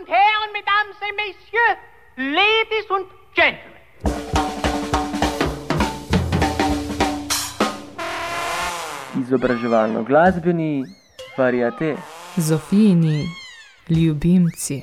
und Herren, Mesdames et Messieurs, Ladies und Gentlemen. Izobraževalno-glasbeni variate. Zofijini ljubimci.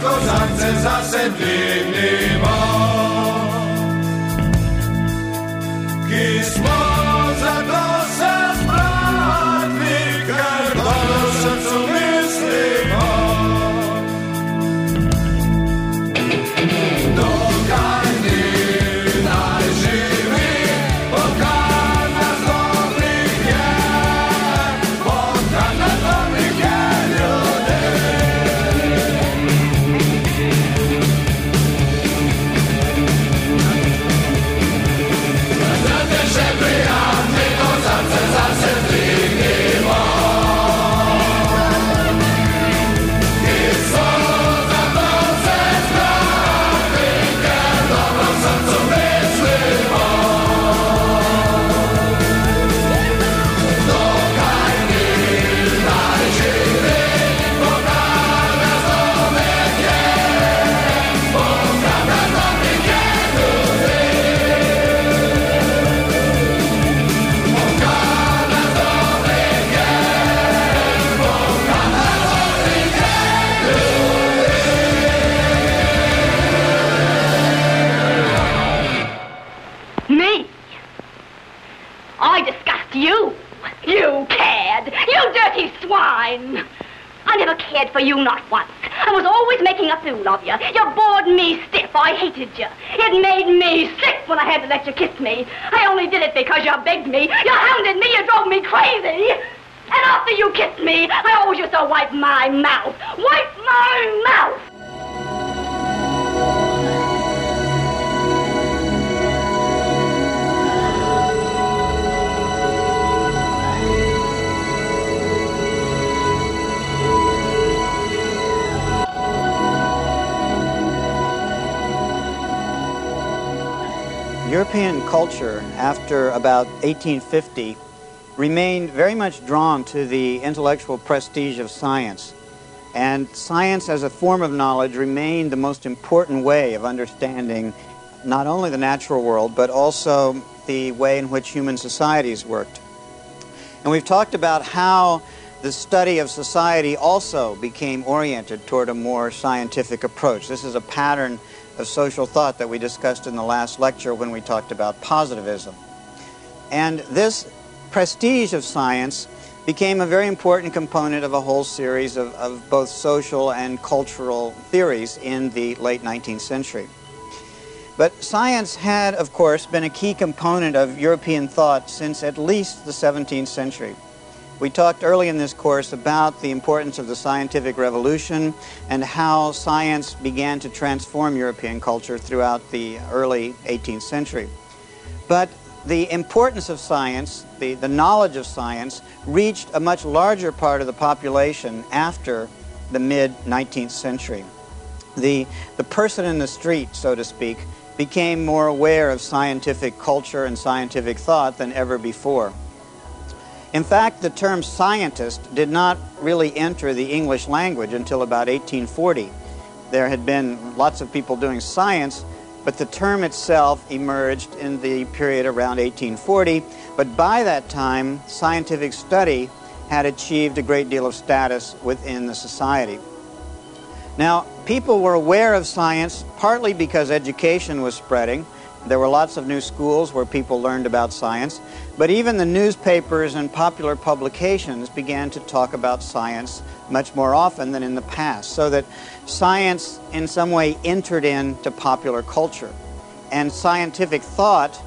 Kožance zase dýny má. did you? culture after about 1850 remained very much drawn to the intellectual prestige of science. And science as a form of knowledge remained the most important way of understanding not only the natural world, but also the way in which human societies worked. And we've talked about how the study of society also became oriented toward a more scientific approach. This is a pattern of social thought that we discussed in the last lecture when we talked about positivism. And this prestige of science became a very important component of a whole series of, of both social and cultural theories in the late 19th century. But science had, of course, been a key component of European thought since at least the 17th century. We talked early in this course about the importance of the scientific revolution and how science began to transform European culture throughout the early 18th century. But the importance of science, the, the knowledge of science, reached a much larger part of the population after the mid 19th century. The, the person in the street, so to speak, became more aware of scientific culture and scientific thought than ever before. In fact, the term scientist did not really enter the English language until about 1840. There had been lots of people doing science, but the term itself emerged in the period around 1840. But by that time, scientific study had achieved a great deal of status within the society. Now, people were aware of science partly because education was spreading. There were lots of new schools where people learned about science, but even the newspapers and popular publications began to talk about science much more often than in the past, so that science in some way entered into popular culture. And scientific thought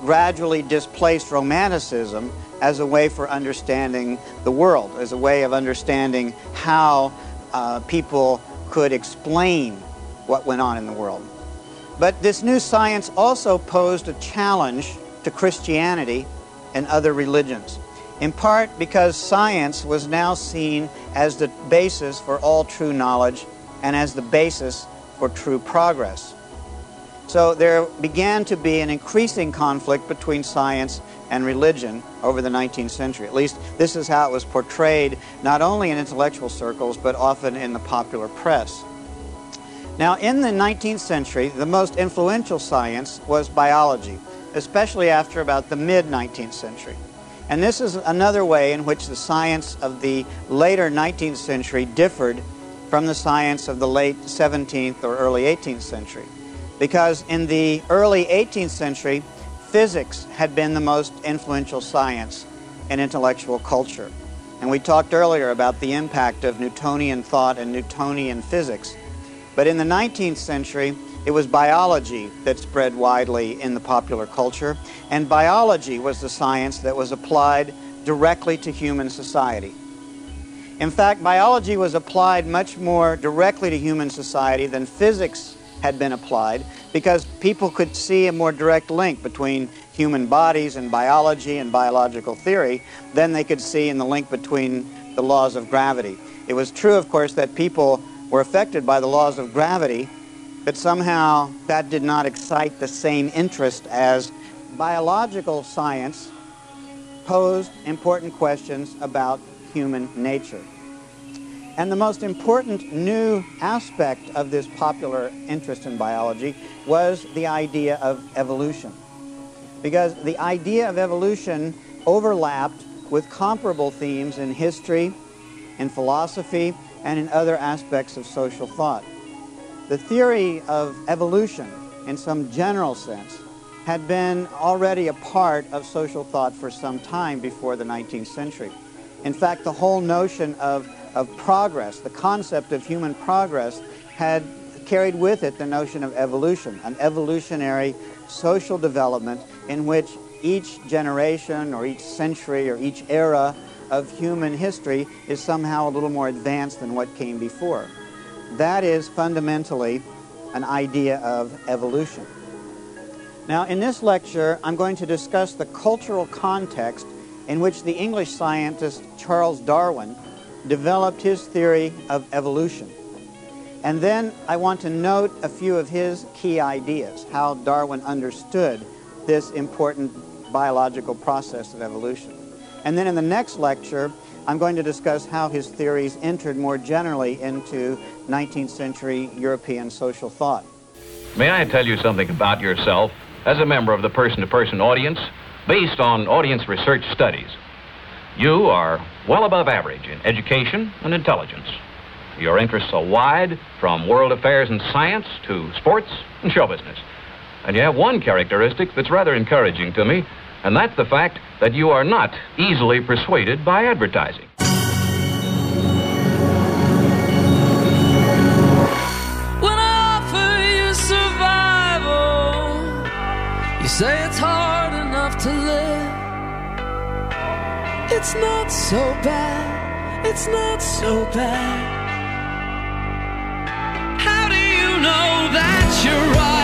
gradually displaced romanticism as a way for understanding the world, as a way of understanding how uh, people could explain what went on in the world. But this new science also posed a challenge to Christianity and other religions, in part because science was now seen as the basis for all true knowledge and as the basis for true progress. So there began to be an increasing conflict between science and religion over the 19th century. At least this is how it was portrayed, not only in intellectual circles, but often in the popular press. Now, in the 19th century, the most influential science was biology, especially after about the mid 19th century. And this is another way in which the science of the later 19th century differed from the science of the late 17th or early 18th century. Because in the early 18th century, physics had been the most influential science in intellectual culture. And we talked earlier about the impact of Newtonian thought and Newtonian physics. But in the 19th century, it was biology that spread widely in the popular culture, and biology was the science that was applied directly to human society. In fact, biology was applied much more directly to human society than physics had been applied because people could see a more direct link between human bodies and biology and biological theory than they could see in the link between the laws of gravity. It was true, of course, that people were affected by the laws of gravity, but somehow that did not excite the same interest as biological science posed important questions about human nature. And the most important new aspect of this popular interest in biology was the idea of evolution. Because the idea of evolution overlapped with comparable themes in history, in philosophy, and in other aspects of social thought. The theory of evolution, in some general sense, had been already a part of social thought for some time before the 19th century. In fact, the whole notion of, of progress, the concept of human progress, had carried with it the notion of evolution, an evolutionary social development in which each generation or each century or each era of human history is somehow a little more advanced than what came before. That is fundamentally an idea of evolution. Now, in this lecture, I'm going to discuss the cultural context in which the English scientist Charles Darwin developed his theory of evolution. And then I want to note a few of his key ideas, how Darwin understood this important biological process of evolution. And then in the next lecture, I'm going to discuss how his theories entered more generally into 19th century European social thought. May I tell you something about yourself? as a member of the person to person audience based on audience research studies. You are well above average in education and intelligence. Your interests are wide, from world affairs and science to sports and show business. And you have one characteristic that's rather encouraging to me, and that's the fact that you are not easily persuaded by advertising. When I offer you survival, you say it's hard enough to live. It's not so bad, it's not so bad. How do you know that you're right?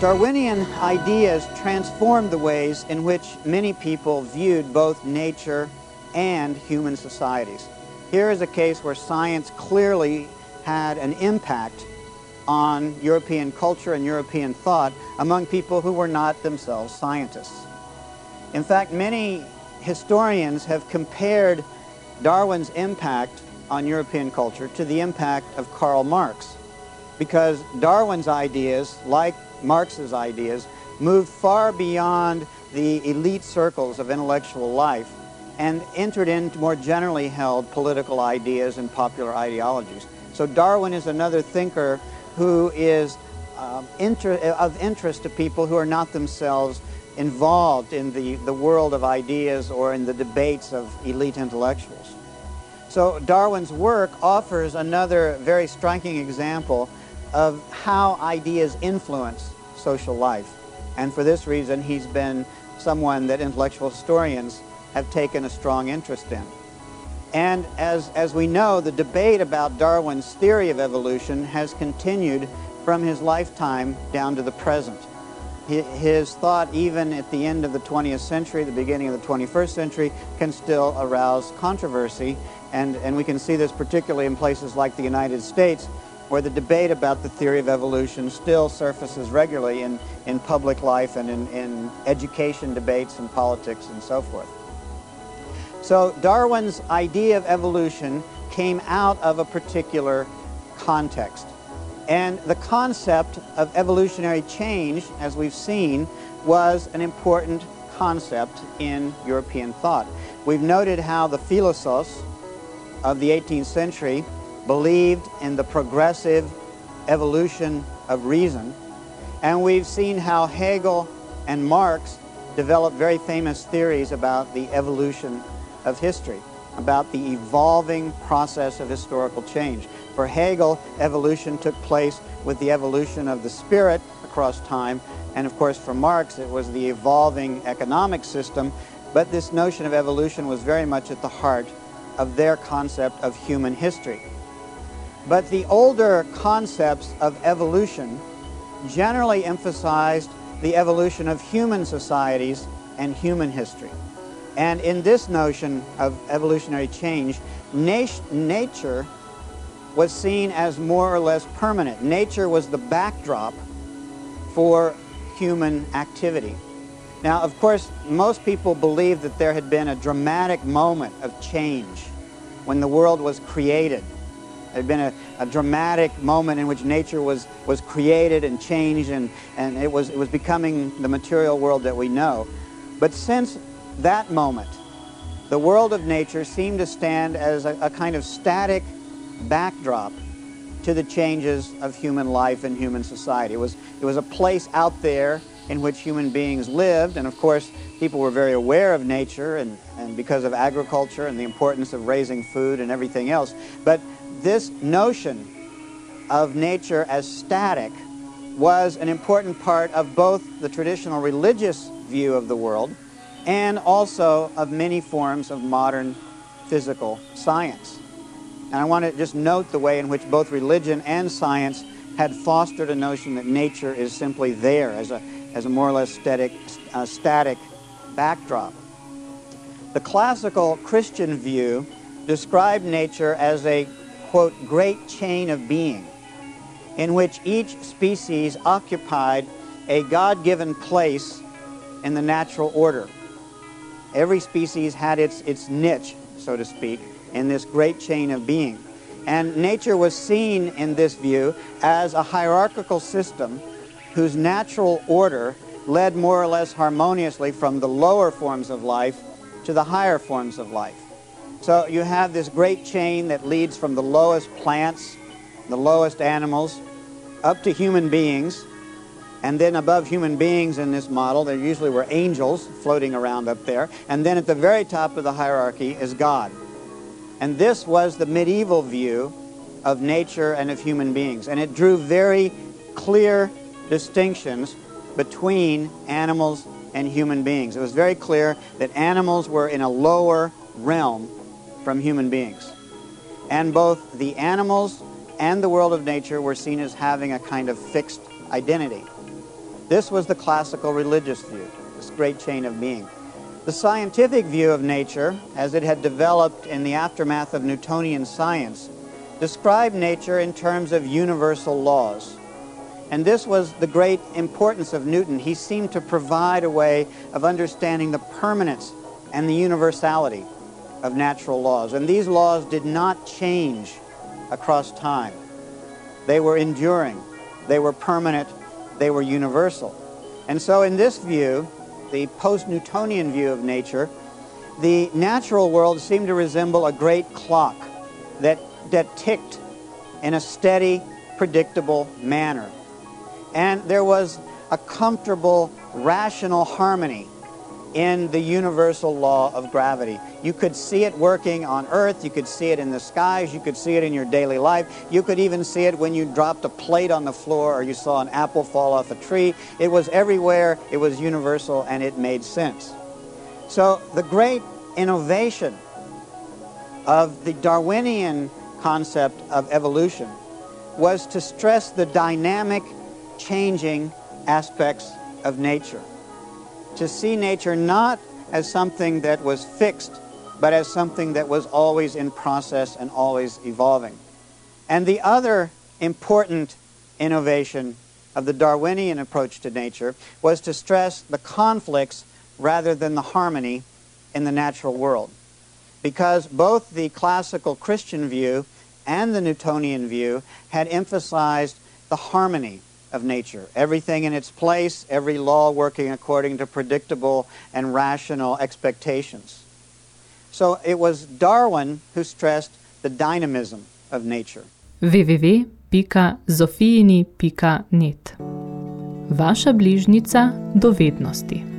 Darwinian ideas transformed the ways in which many people viewed both nature and human societies. Here is a case where science clearly had an impact on European culture and European thought among people who were not themselves scientists. In fact, many historians have compared Darwin's impact on European culture to the impact of Karl Marx because Darwin's ideas, like Marx's ideas, moved far beyond the elite circles of intellectual life and entered into more generally held political ideas and popular ideologies. So Darwin is another thinker who is um, inter of interest to people who are not themselves involved in the, the world of ideas or in the debates of elite intellectuals. So Darwin's work offers another very striking example of how ideas influence social life. And for this reason, he's been someone that intellectual historians have taken a strong interest in. And as, as we know, the debate about Darwin's theory of evolution has continued from his lifetime down to the present. His thought, even at the end of the 20th century, the beginning of the 21st century, can still arouse controversy. And, and we can see this particularly in places like the United States, where the debate about the theory of evolution still surfaces regularly in, in public life and in, in education debates and politics and so forth. So Darwin's idea of evolution came out of a particular context. And the concept of evolutionary change, as we've seen, was an important concept in European thought. We've noted how the philosophers of the 18th century believed in the progressive evolution of reason. And we've seen how Hegel and Marx developed very famous theories about the evolution of history, about the evolving process of historical change. For Hegel, evolution took place with the evolution of the spirit across time, and of course for Marx it was the evolving economic system, but this notion of evolution was very much at the heart of their concept of human history. But the older concepts of evolution generally emphasized the evolution of human societies and human history. And in this notion of evolutionary change, nat- nature was seen as more or less permanent. Nature was the backdrop for human activity. Now, of course, most people believe that there had been a dramatic moment of change when the world was created there had been a, a, dramatic moment in which nature was, was created and changed, and, and it, was, it was becoming the material world that we know. But since that moment, the world of nature seemed to stand as a, a kind of static backdrop to the changes of human life and human society. It was, it was a place out there in which human beings lived, and of course, people were very aware of nature and, and because of agriculture and the importance of raising food and everything else. But this notion of nature as static was an important part of both the traditional religious view of the world and also of many forms of modern physical science. And I want to just note the way in which both religion and science had fostered a notion that nature is simply there as a, as a more or less static, uh, static backdrop. The classical Christian view described nature as a quote, great chain of being in which each species occupied a God given place in the natural order. Every species had its, its niche, so to speak, in this great chain of being. And nature was seen in this view as a hierarchical system whose natural order led more or less harmoniously from the lower forms of life to the higher forms of life. So you have this great chain that leads from the lowest plants, the lowest animals, up to human beings. And then above human beings in this model, there usually were angels floating around up there. And then at the very top of the hierarchy is God. And this was the medieval view of nature and of human beings. And it drew very clear distinctions between animals and human beings. It was very clear that animals were in a lower realm from human beings. And both the animals and the world of nature were seen as having a kind of fixed identity. This was the classical religious view, this great chain of being. The scientific view of nature, as it had developed in the aftermath of Newtonian science, described nature in terms of universal laws. And this was the great importance of Newton. He seemed to provide a way of understanding the permanence and the universality of natural laws. And these laws did not change across time. They were enduring, they were permanent, they were universal. And so, in this view, the post Newtonian view of nature, the natural world seemed to resemble a great clock that, that ticked in a steady, predictable manner. And there was a comfortable, rational harmony in the universal law of gravity. You could see it working on Earth, you could see it in the skies, you could see it in your daily life, you could even see it when you dropped a plate on the floor or you saw an apple fall off a tree. It was everywhere, it was universal, and it made sense. So the great innovation of the Darwinian concept of evolution was to stress the dynamic, changing aspects of nature to see nature not as something that was fixed, but as something that was always in process and always evolving. And the other important innovation of the Darwinian approach to nature was to stress the conflicts rather than the harmony in the natural world. Because both the classical Christian view and the Newtonian view had emphasized the harmony of nature. Everything in its place, every law working according to predictable and rational expectations. So it was Darwin who stressed the dynamism of nature. www.zofijini.net Vaša bližnica dovednosti.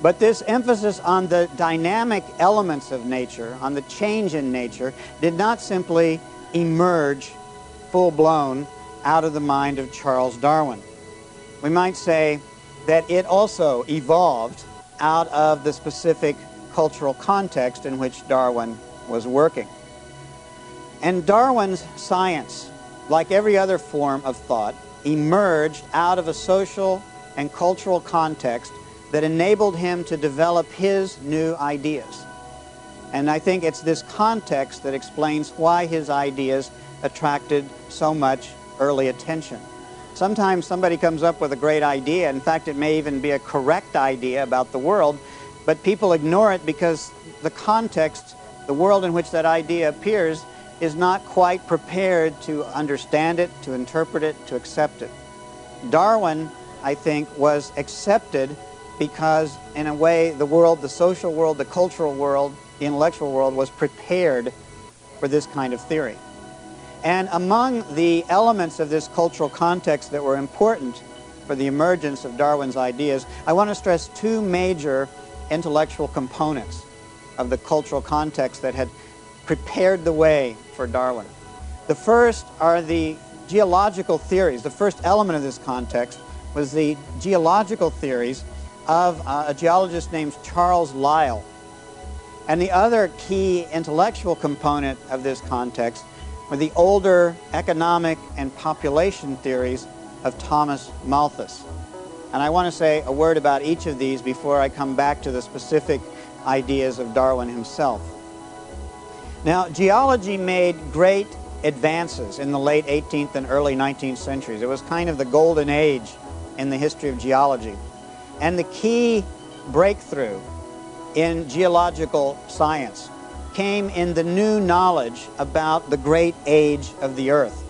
But this emphasis on the dynamic elements of nature, on the change in nature, did not simply emerge full blown out of the mind of Charles Darwin. We might say that it also evolved out of the specific cultural context in which Darwin was working. And Darwin's science, like every other form of thought, emerged out of a social and cultural context that enabled him to develop his new ideas. And I think it's this context that explains why his ideas attracted so much early attention. Sometimes somebody comes up with a great idea. In fact, it may even be a correct idea about the world, but people ignore it because the context, the world in which that idea appears, is not quite prepared to understand it, to interpret it, to accept it. Darwin, I think, was accepted because, in a way, the world, the social world, the cultural world, the intellectual world was prepared for this kind of theory. And among the elements of this cultural context that were important for the emergence of Darwin's ideas, I want to stress two major intellectual components of the cultural context that had prepared the way for Darwin. The first are the geological theories. The first element of this context was the geological theories of uh, a geologist named Charles Lyell. And the other key intellectual component of this context were the older economic and population theories of Thomas Malthus. And I want to say a word about each of these before I come back to the specific ideas of Darwin himself. Now, geology made great advances in the late 18th and early 19th centuries. It was kind of the golden age in the history of geology. And the key breakthrough in geological science came in the new knowledge about the great age of the earth,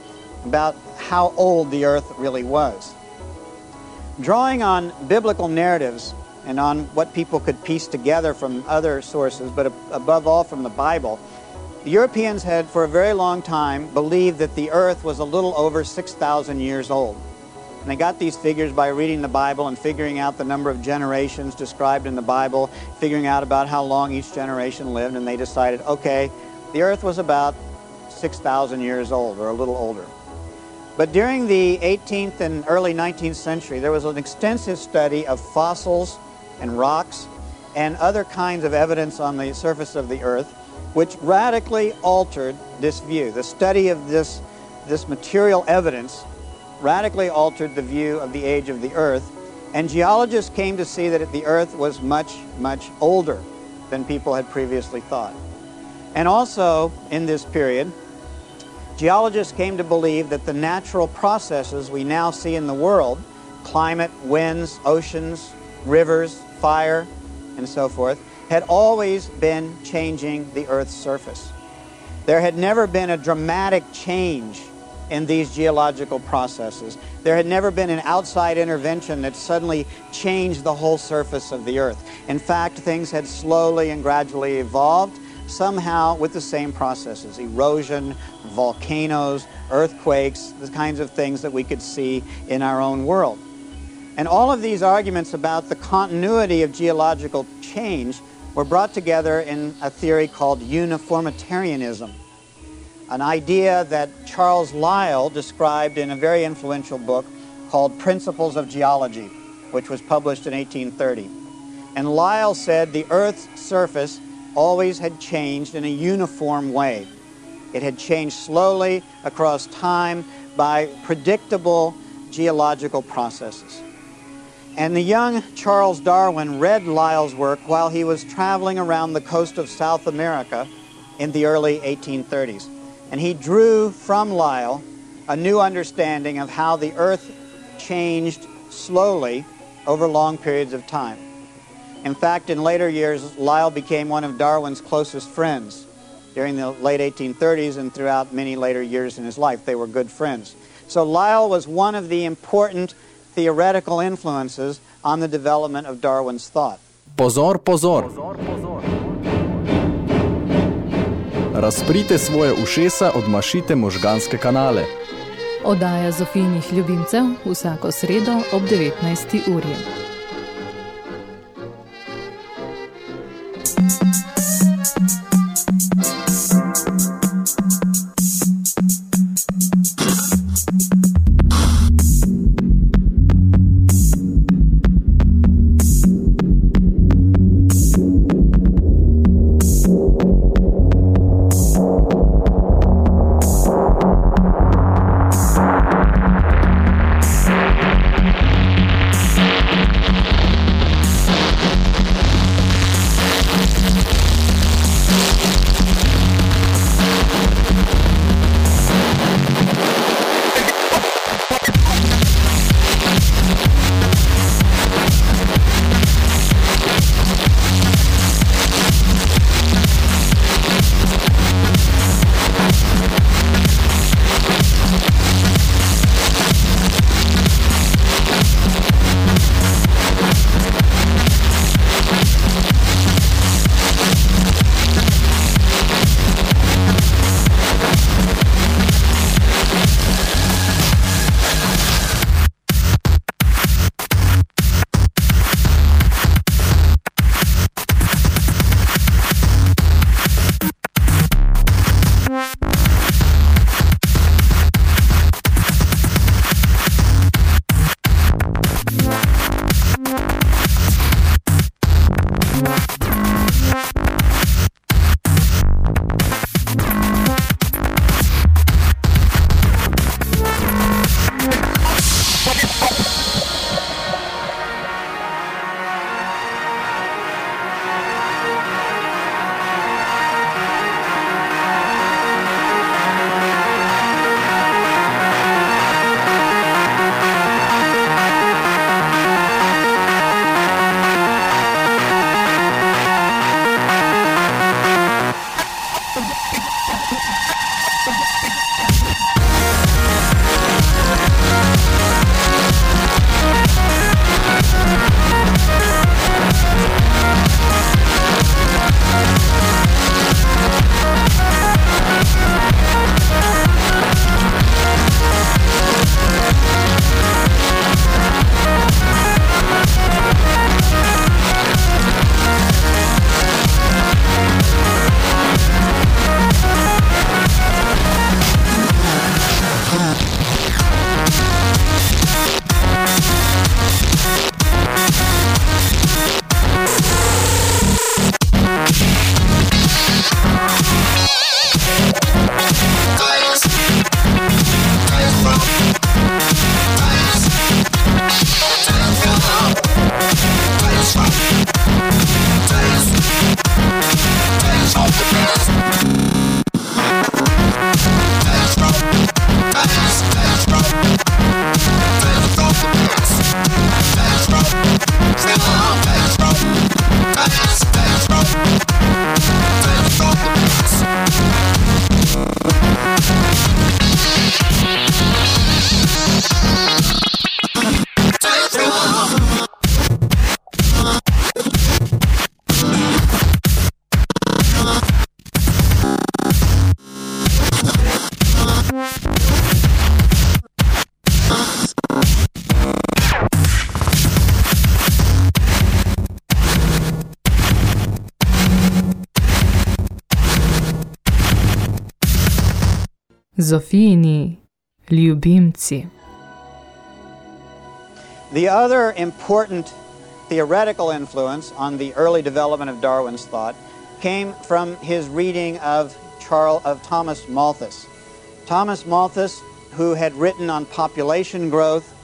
about how old the earth really was. Drawing on biblical narratives and on what people could piece together from other sources, but above all from the Bible, the Europeans had for a very long time believed that the earth was a little over 6,000 years old. And they got these figures by reading the Bible and figuring out the number of generations described in the Bible, figuring out about how long each generation lived, and they decided, okay, the earth was about 6,000 years old or a little older. But during the 18th and early 19th century, there was an extensive study of fossils and rocks and other kinds of evidence on the surface of the earth, which radically altered this view. The study of this, this material evidence radically altered the view of the age of the Earth, and geologists came to see that the Earth was much, much older than people had previously thought. And also, in this period, geologists came to believe that the natural processes we now see in the world climate, winds, oceans, rivers, fire, and so forth had always been changing the Earth's surface. There had never been a dramatic change in these geological processes. There had never been an outside intervention that suddenly changed the whole surface of the Earth. In fact, things had slowly and gradually evolved, somehow with the same processes erosion, volcanoes, earthquakes, the kinds of things that we could see in our own world. And all of these arguments about the continuity of geological change were brought together in a theory called uniformitarianism an idea that Charles Lyell described in a very influential book called Principles of Geology, which was published in 1830. And Lyell said the Earth's surface always had changed in a uniform way. It had changed slowly across time by predictable geological processes. And the young Charles Darwin read Lyell's work while he was traveling around the coast of South America in the early 1830s. And he drew from Lyell a new understanding of how the Earth changed slowly over long periods of time. In fact, in later years, Lyell became one of Darwin's closest friends. During the late 1830s and throughout many later years in his life, they were good friends. So Lyell was one of the important theoretical influences on the development of Darwin's thought. Pozor, pozor. Razprite svoje ušesa, odmašite možganske kanale. Oddaja Zofijnih ljubimcev vsako sredo ob 19. uri. Ljubimci. The other important theoretical influence on the early development of Darwin's thought came from his reading of Charles, of Thomas Malthus. Thomas Malthus, who had written on population growth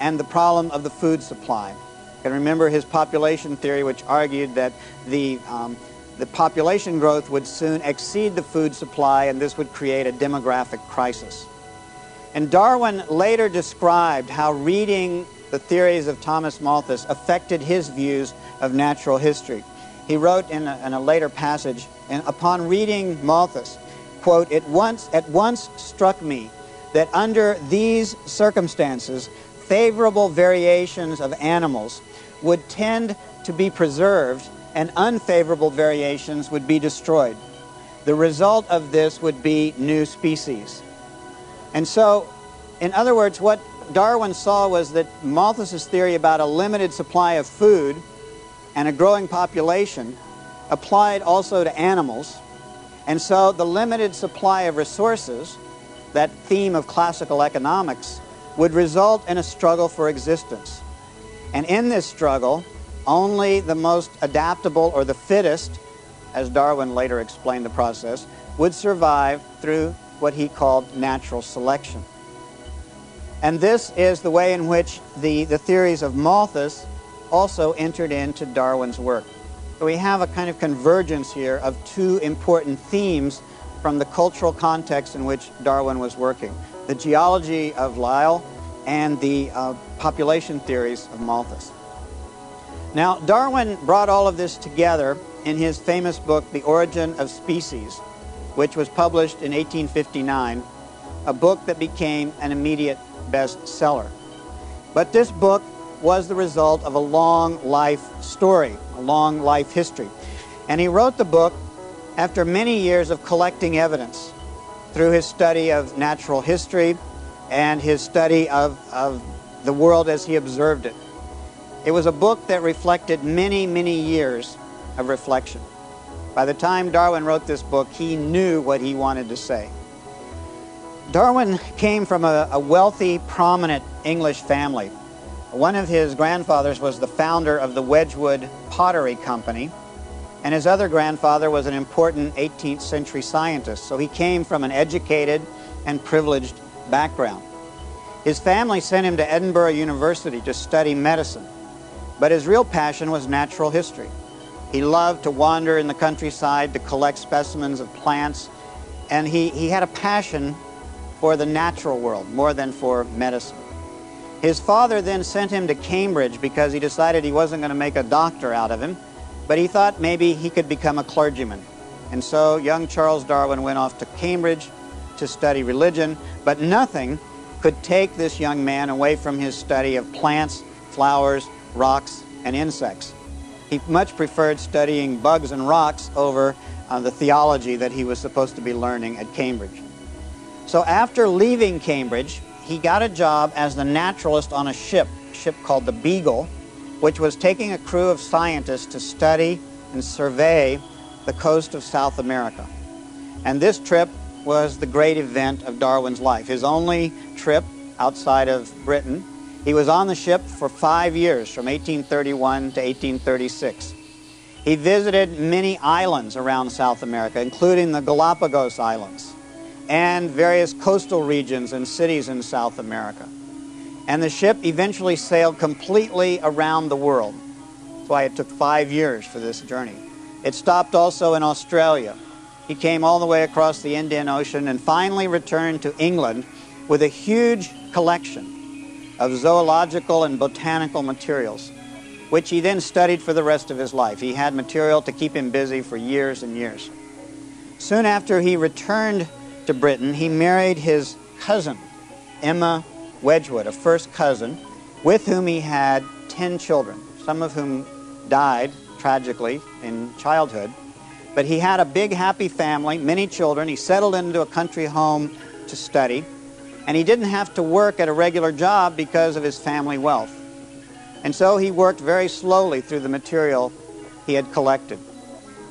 and the problem of the food supply. Can remember his population theory, which argued that the, um, the population growth would soon exceed the food supply, and this would create a demographic crisis. And Darwin later described how reading the theories of Thomas Malthus affected his views of natural history. He wrote in a, in a later passage, and upon reading Malthus, quote, it once, at once struck me that under these circumstances, favorable variations of animals would tend to be preserved and unfavorable variations would be destroyed. The result of this would be new species. And so, in other words, what Darwin saw was that Malthus's theory about a limited supply of food and a growing population applied also to animals. And so the limited supply of resources, that theme of classical economics, would result in a struggle for existence. And in this struggle, only the most adaptable or the fittest, as Darwin later explained the process, would survive through what he called natural selection. And this is the way in which the, the theories of Malthus also entered into Darwin's work. So we have a kind of convergence here of two important themes from the cultural context in which Darwin was working the geology of Lyell and the uh, population theories of Malthus. Now, Darwin brought all of this together in his famous book, The Origin of Species, which was published in 1859, a book that became an immediate bestseller. But this book was the result of a long life story, a long life history. And he wrote the book after many years of collecting evidence through his study of natural history and his study of, of the world as he observed it. It was a book that reflected many, many years of reflection. By the time Darwin wrote this book, he knew what he wanted to say. Darwin came from a, a, wealthy, prominent English family. One of his grandfathers was the founder of the Wedgwood Pottery Company, and his other grandfather was an important 18th century scientist. So he came from an educated and privileged background. His family sent him to Edinburgh University to study medicine, but his real passion was natural history. He loved to wander in the countryside to collect specimens of plants, and he, he had a passion for the natural world more than for medicine. His father then sent him to Cambridge because he decided he wasn't going to make a doctor out of him, but he thought maybe he could become a clergyman. And so young Charles Darwin went off to Cambridge to study religion, but nothing could take this young man away from his study of plants, flowers, rocks, and insects. He much preferred studying bugs and rocks over uh, the theology that he was supposed to be learning at Cambridge. So after leaving Cambridge, he got a job as the naturalist on a ship, a ship called the Beagle, which was taking a crew of scientists to study and survey the coast of South America. And this trip was the great event of Darwin's life, his only trip outside of Britain. He was on the ship for five years, from 1831 to 1836. He visited many islands around South America, including the Galapagos Islands and various coastal regions and cities in South America. And the ship eventually sailed completely around the world. That's why it took five years for this journey. It stopped also in Australia. He came all the way across the Indian Ocean and finally returned to England with a huge collection of zoological and botanical materials, which he then studied for the rest of his life. He had material to keep him busy for years and years. Soon after he returned to Britain, he married his cousin, Emma Wedgwood, a first cousin, with whom he had 10 children, some of whom died tragically in childhood. But he had a big, happy family, many children. He settled into a country home to study, and he didn't have to work at a regular job because of his family wealth. And so he worked very slowly through the material he had collected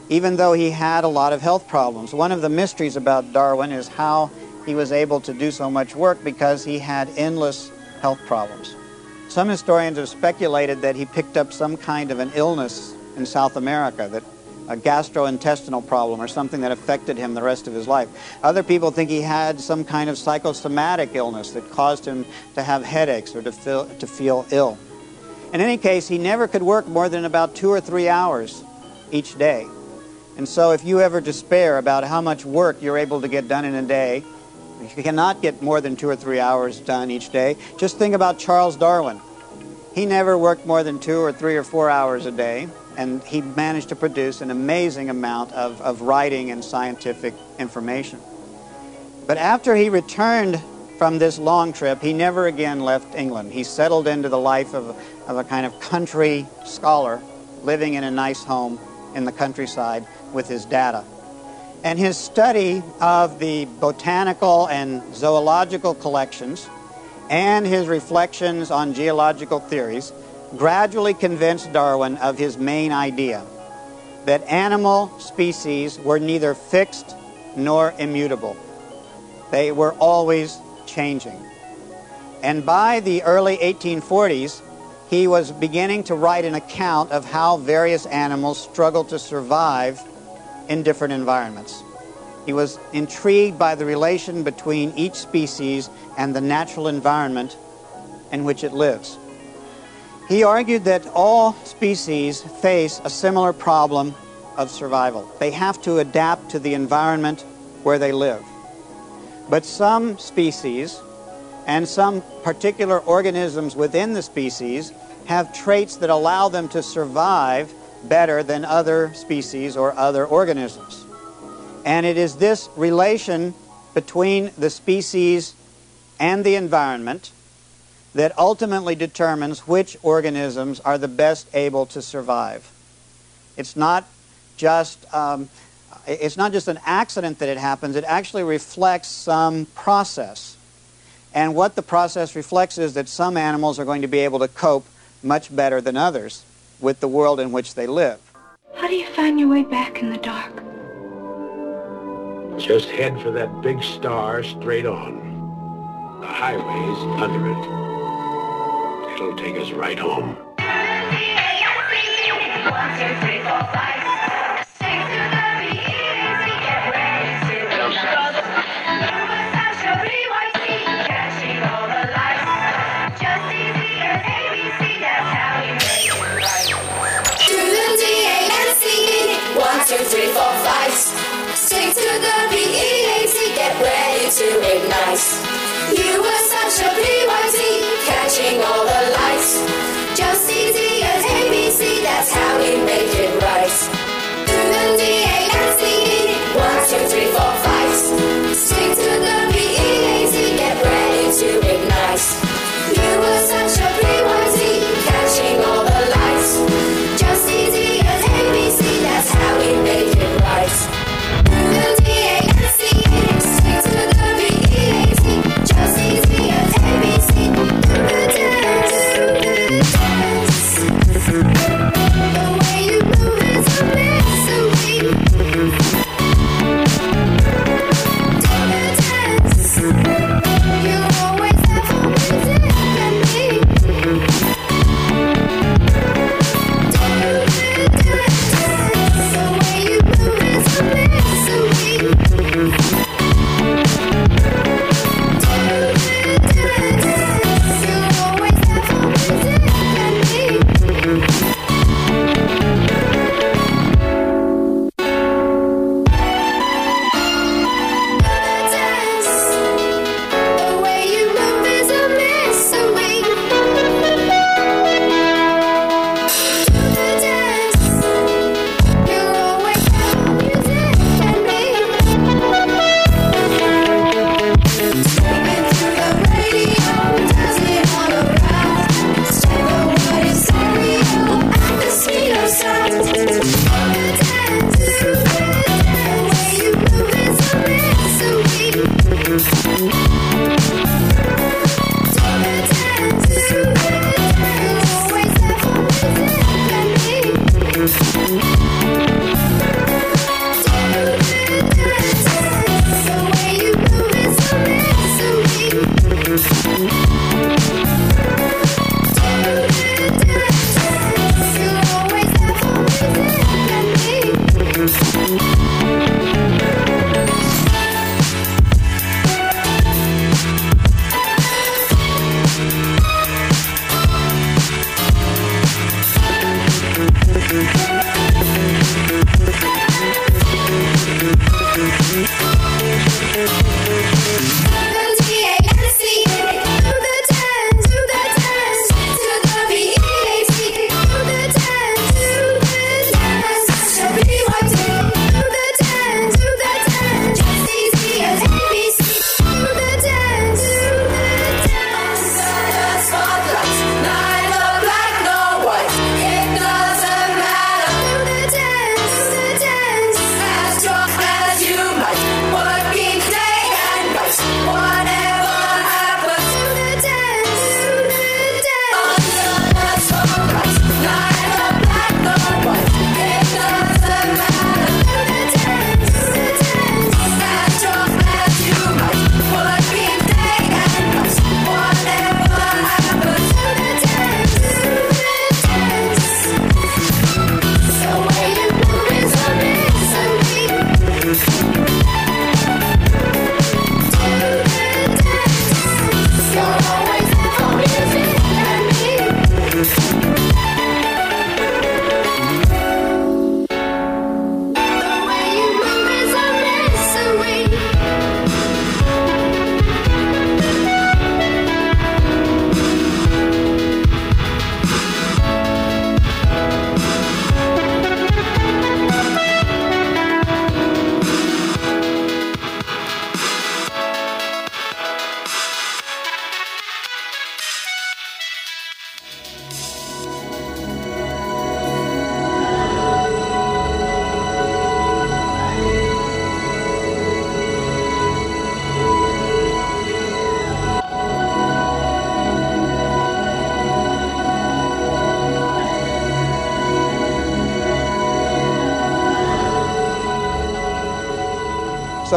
even though he had a lot of health problems. One of the mysteries about Darwin is how he was able to do so much work because he had endless health problems. Some historians have speculated that he picked up some kind of an illness in South America that a gastrointestinal problem or something that affected him the rest of his life. Other people think he had some kind of psychosomatic illness that caused him to have headaches or to feel, to feel ill. In any case, he never could work more than about two or three hours each day. And so if you ever despair about how much work you're able to get done in a day, if you cannot get more than two or three hours done each day, just think about Charles Darwin. He never worked more than two or three or four hours a day, and he managed to produce an amazing amount of, of writing and scientific information. But after he returned from this long trip, he never again left England. He settled into the life of, of a kind of country scholar, living in a nice home in the countryside with his data. And his study of the botanical and zoological collections and his reflections on geological theories gradually convinced Darwin of his main idea that animal species were neither fixed nor immutable. They were always changing. And by the early 1840s, he was beginning to write an account of how various animals struggle to survive in different environments. He was intrigued by the relation between each species and the natural environment in which it lives. He argued that all species face a similar problem of survival. They have to adapt to the environment where they live. But some species and some particular organisms within the species have traits that allow them to survive better than other species or other organisms. And it is this relation between the species and the environment that ultimately determines which organisms are the best able to survive. It's not just um, it's not just an accident that it happens. It actually reflects some process. And what the process reflects is that some animals are going to be able to cope much better than others with the world in which they live. How do you find your way back in the dark? Just head for that big star straight on. The highway's under it. It'll take us right home. Stick to the B-E-A-T, get ready to ignite. You were such a PYT, catching all the lights. Just easy as ABC, that's how we make it right. Student D-A-N-C-E, one, two, three, four, five. Stick to the B-E-A-T, get ready to ignite. You were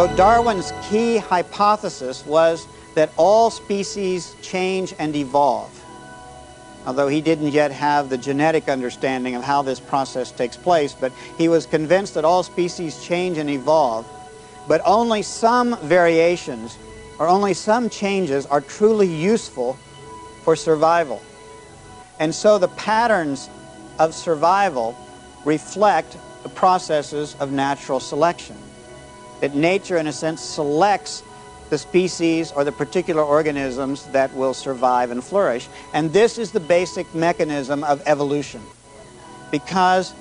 So Darwin's key hypothesis was that all species change and evolve. Although he didn't yet have the genetic understanding of how this process takes place, but he was convinced that all species change and evolve, but only some variations or only some changes are truly useful for survival. And so the patterns of survival reflect the processes of natural selection. That nature, in a sense, selects the species or the particular organisms that will survive and flourish. And this is the basic mechanism of evolution. Because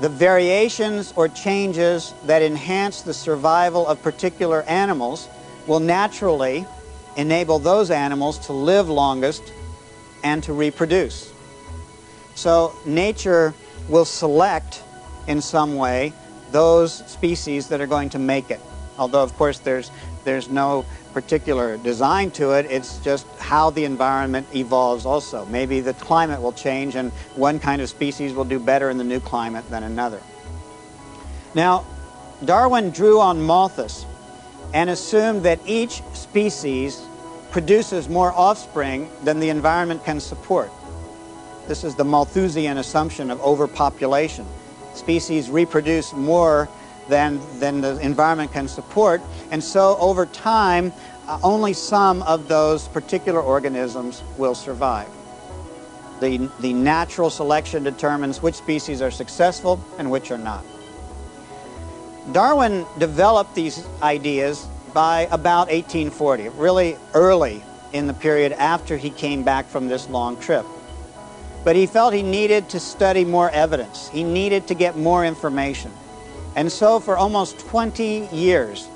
the variations or changes that enhance the survival of particular animals will naturally enable those animals to live longest and to reproduce. So nature will select in some way those species that are going to make it. Although, of course, there's, there's no particular design to it, it's just how the environment evolves also. Maybe the climate will change and one kind of species will do better in the new climate than another. Now, Darwin drew on Malthus and assumed that each species produces more offspring than the environment can support. This is the Malthusian assumption of overpopulation. Species reproduce more than, than the environment can support, and so over time, uh, only some of those particular organisms will survive. The, the natural selection determines which species are successful and which are not. Darwin developed these ideas by about 1840, really early in the period after he came back from this long trip. But he felt he needed to study more evidence. He needed to get more information. And so for almost 20 years,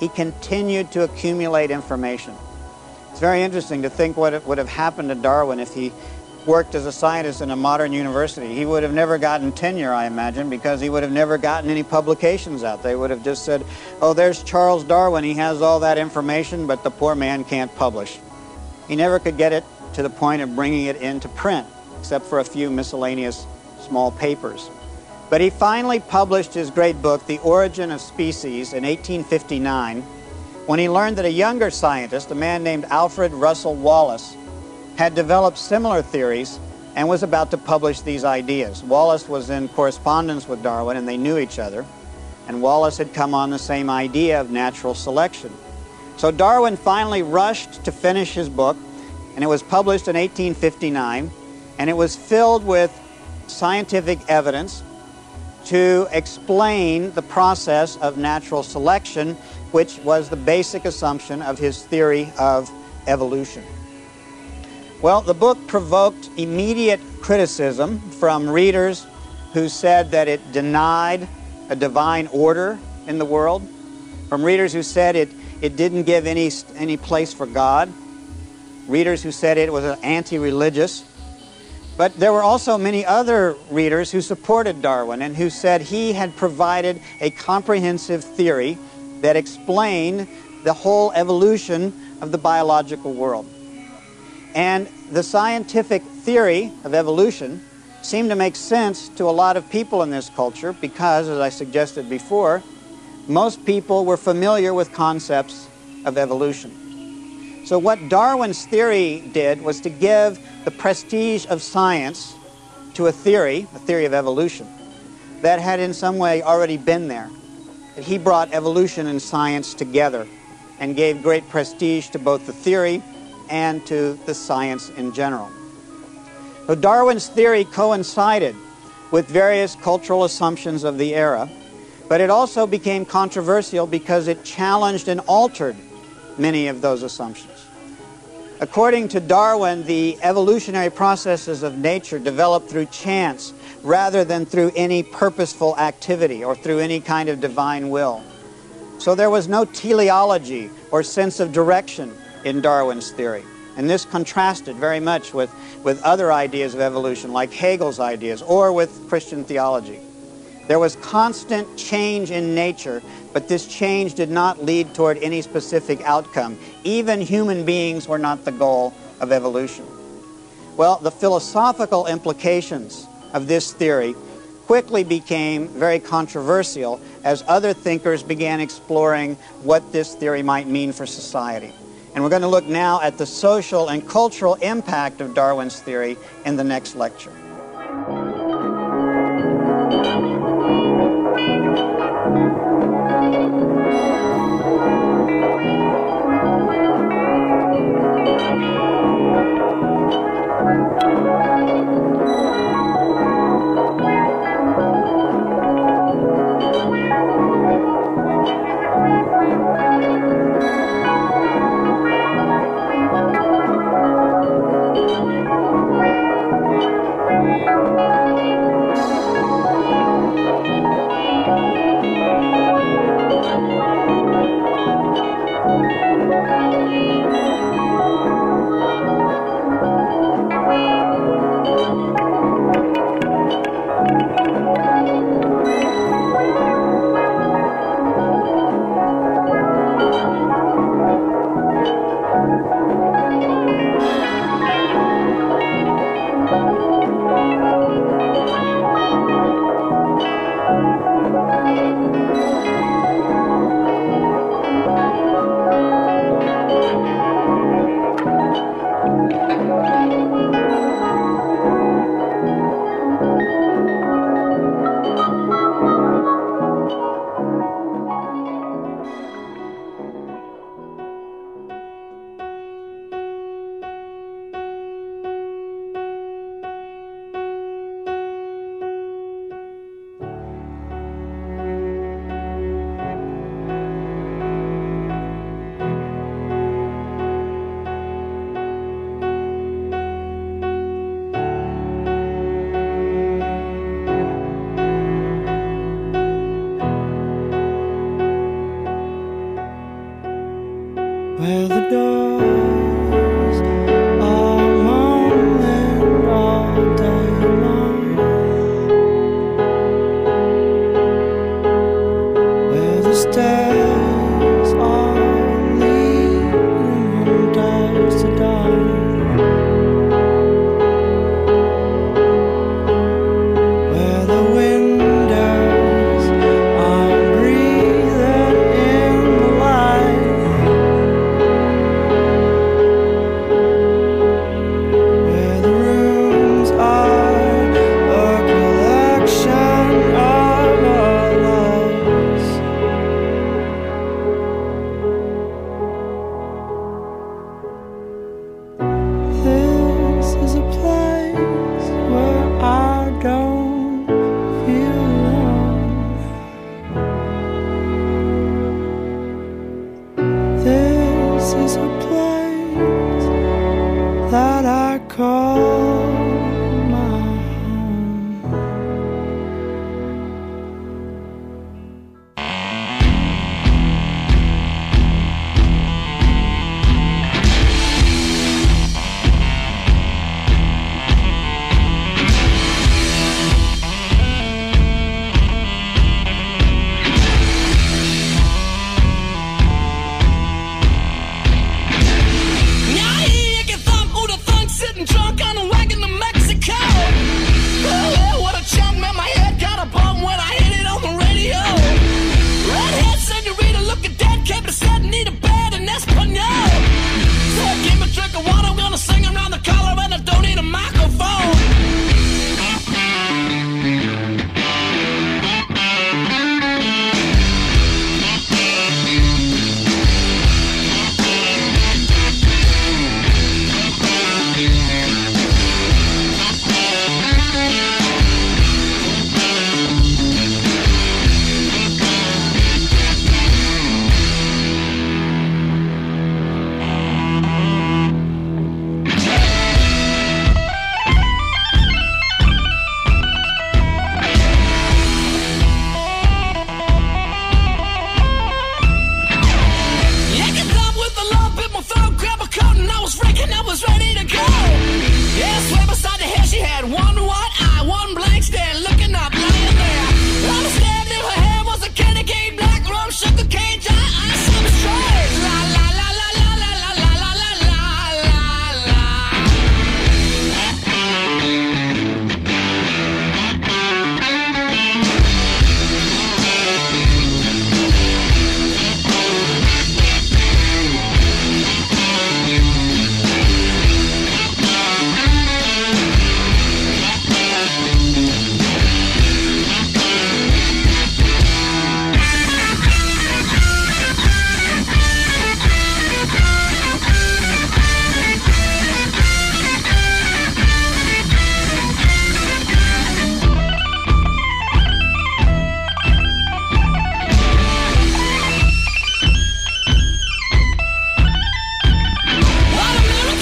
he continued to accumulate information. It's very interesting to think what would have happened to Darwin if he worked as a scientist in a modern university. He would have never gotten tenure, I imagine, because he would have never gotten any publications out. They would have just said, oh, there's Charles Darwin. He has all that information, but the poor man can't publish. He never could get it to the point of bringing it into print, except for a few miscellaneous small papers. But he finally published his great book, The Origin of Species, in 1859, when he learned that a younger scientist, a man named Alfred Russel Wallace, had developed similar theories and was about to publish these ideas. Wallace was in correspondence with Darwin and they knew each other, and Wallace had come on the same idea of natural selection. So Darwin finally rushed to finish his book, and it was published in 1859, and it was filled with scientific evidence to explain the process of natural selection, which was the basic assumption of his theory of evolution. Well, the book provoked immediate criticism from readers who said that it denied a divine order in the world, from readers who said it, it didn't give any, any place for God, readers who said it was anti religious. But there were also many other readers who supported Darwin and who said he had provided a comprehensive theory that explained the whole evolution of the biological world. And the scientific theory of evolution seemed to make sense to a lot of people in this culture because, as I suggested before, most people were familiar with concepts of evolution. So, what Darwin's theory did was to give the prestige of science to a theory, a theory of evolution, that had in some way already been there. He brought evolution and science together and gave great prestige to both the theory and to the science in general. So Darwin's theory coincided with various cultural assumptions of the era, but it also became controversial because it challenged and altered many of those assumptions. According to Darwin, the evolutionary processes of nature develop through chance rather than through any purposeful activity or through any kind of divine will. So there was no teleology or sense of direction in Darwin's theory. And this contrasted very much with, with other ideas of evolution, like Hegel's ideas, or with Christian theology. There was constant change in nature, but this change did not lead toward any specific outcome. Even human beings were not the goal of evolution. Well, the philosophical implications of this theory quickly became very controversial as other thinkers began exploring what this theory might mean for society. And we're going to look now at the social and cultural impact of Darwin's theory in the next lecture.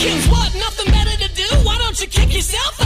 Kings, what? Nothing better to do? Why don't you kick yourself